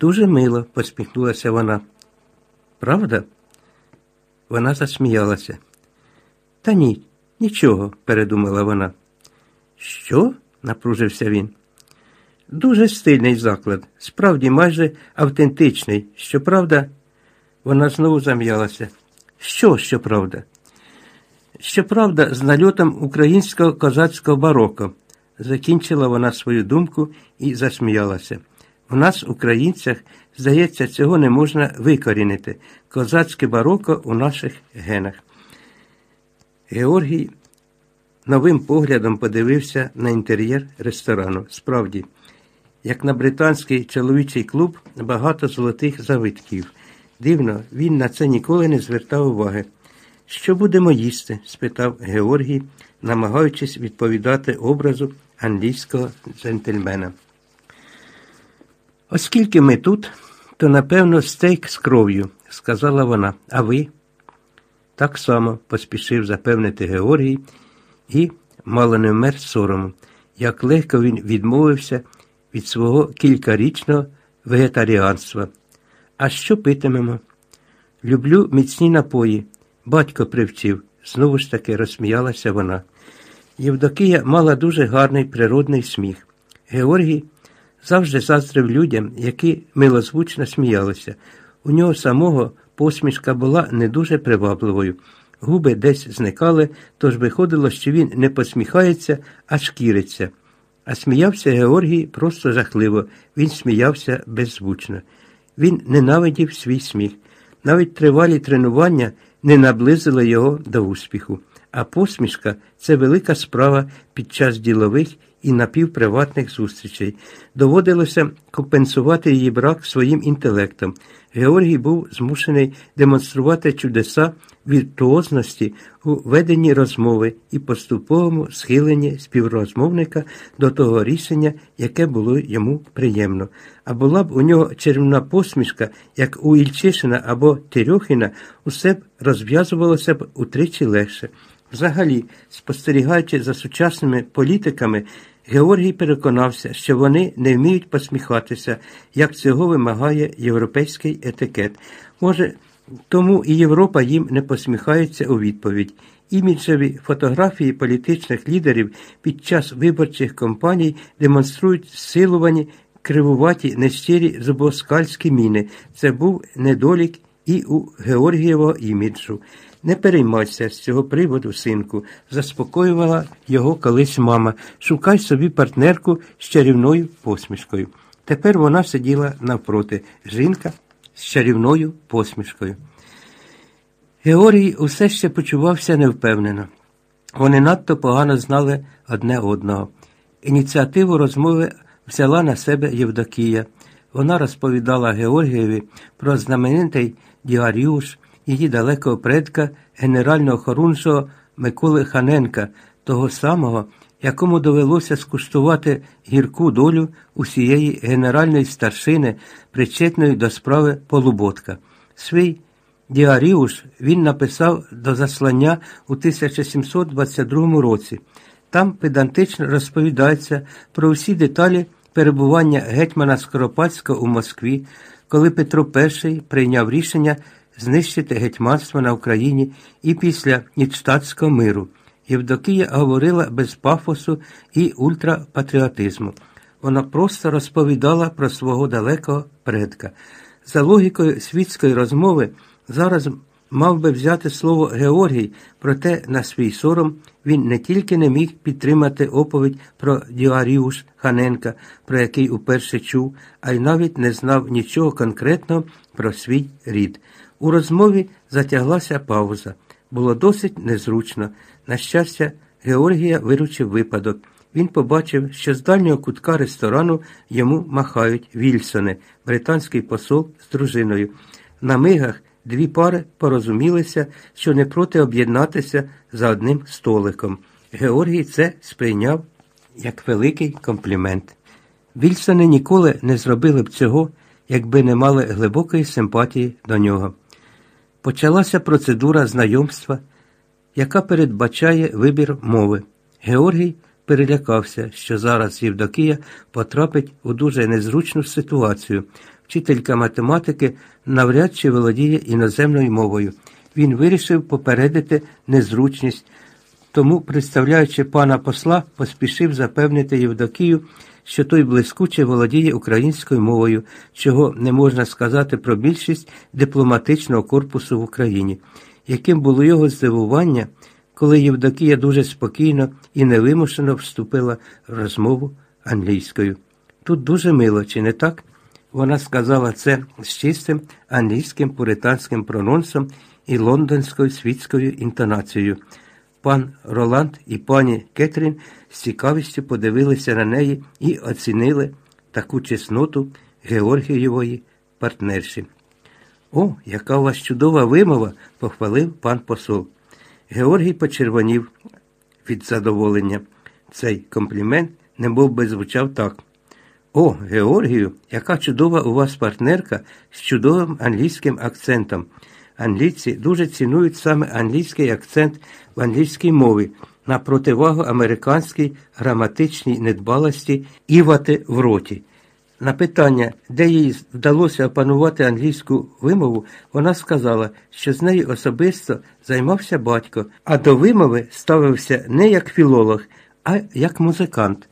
Дуже мило, посміхнулася вона. Правда? Вона засміялася. Та ні, нічого, передумала вона. Що? напружився він. Дуже стильний заклад, справді майже автентичний. Щоправда, вона знову зам'ялася. Що, щоправда? Щоправда, з нальотом українського козацького бароко. Закінчила вона свою думку і засміялася. В нас, українцях, здається, цього не можна викорінити. Козацьке бароко у наших генах. Георгій новим поглядом подивився на інтер'єр ресторану. Справді, як на британський чоловічий клуб, багато золотих завитків. Дивно, він на це ніколи не звертав уваги. Що будемо їсти? спитав Георгій, намагаючись відповідати образу англійського джентльмена. Оскільки ми тут, то напевно стейк з кров'ю, сказала вона. А ви? Так само поспішив запевнити Георгій і мало не вмер сорому, як легко він відмовився від свого кількарічного вегетаріанства. А що питимемо? Люблю міцні напої. Батько привчив, знову ж таки розсміялася вона. Євдокія мала дуже гарний природний сміх. Георгій завжди заздрив людям, які милозвучно сміялися. У нього самого посмішка була не дуже привабливою. Губи десь зникали, тож виходило, що він не посміхається, а шкіриться. А сміявся Георгій просто жахливо, він сміявся беззвучно. Він ненавидів свій сміх. Навіть тривалі тренування не наблизили його до успіху. А посмішка це велика справа під час ділових і напівприватних зустрічей. Доводилося компенсувати її брак своїм інтелектом. Георгій був змушений демонструвати чудеса віртуозності у веденні розмови і поступовому схиленні співрозмовника до того рішення, яке було йому приємно. А була б у нього чарівна посмішка, як у Ільчишина або Терьохіна, усе б розв'язувалося б утричі легше. Взагалі, спостерігаючи за сучасними політиками, Георгій переконався, що вони не вміють посміхатися, як цього вимагає європейський етикет. Може, тому і Європа їм не посміхається у відповідь. Іміджеві фотографії політичних лідерів під час виборчих кампаній демонструють силувані, кривуваті, нещирі зубоскальські міни. Це був недолік і у Георгієвого іміджу. Не переймайся з цього приводу, синку, заспокоювала його колись мама. Шукай собі партнерку з чарівною посмішкою. Тепер вона сиділа навпроти, жінка з чарівною посмішкою. Георгій усе ще почувався невпевнено. Вони надто погано знали одне одного. Ініціативу розмови взяла на себе Євдокія. Вона розповідала Георгієві про знаменитий діаріуш, її далекого предка, генерального хорунжого Миколи Ханенка, того самого, якому довелося скуштувати гірку долю усієї генеральної старшини, причетної до справи Полуботка. Свій діаріуш він написав до заслання у 1722 році. Там педантично розповідається про всі деталі перебування гетьмана Скоропадського у Москві, коли Петро І прийняв рішення знищити гетьманство на Україні і після Нічтатського миру. Євдокія говорила без пафосу і ультрапатріотизму. Вона просто розповідала про свого далекого предка. За логікою світської розмови зараз мав би взяти слово Георгій, проте на свій сором він не тільки не міг підтримати оповідь про Діаріуш Ханенка, про який уперше чув, а й навіть не знав нічого конкретного про свій рід. У розмові затяглася пауза. Було досить незручно. На щастя, Георгія виручив випадок. Він побачив, що з дальнього кутка ресторану йому махають Вільсони, британський посол з дружиною. На мигах дві пари порозумілися, що не проти об'єднатися за одним столиком. Георгій це сприйняв як великий комплімент. Вільсони ніколи не зробили б цього, якби не мали глибокої симпатії до нього. Почалася процедура знайомства, яка передбачає вибір мови. Георгій перелякався, що зараз Євдокія потрапить у дуже незручну ситуацію. Вчителька математики, навряд чи володіє іноземною мовою. Він вирішив попередити незручність, тому, представляючи пана посла, поспішив запевнити Євдокію, що той блискуче володіє українською мовою, чого не можна сказати про більшість дипломатичного корпусу в Україні. Яким було його здивування, коли Євдокія дуже спокійно і невимушено вступила в розмову англійською. Тут дуже мило, чи не так? Вона сказала це з чистим англійським пуританським прононсом і лондонською світською інтонацією. Пан Роланд і пані Кетрін з цікавістю подивилися на неї і оцінили таку чесноту Георгієвої партнерші. О, яка у вас чудова вимова, похвалив пан посол. Георгій почервонів від задоволення. Цей комплімент немов би звучав так. О, Георгію, яка чудова у вас партнерка з чудовим англійським акцентом. Англійці дуже цінують саме англійський акцент в англійській мові на противагу американській граматичній недбалості івати в роті. На питання, де їй вдалося опанувати англійську вимову, вона сказала, що з нею особисто займався батько, а до вимови ставився не як філолог, а як музикант.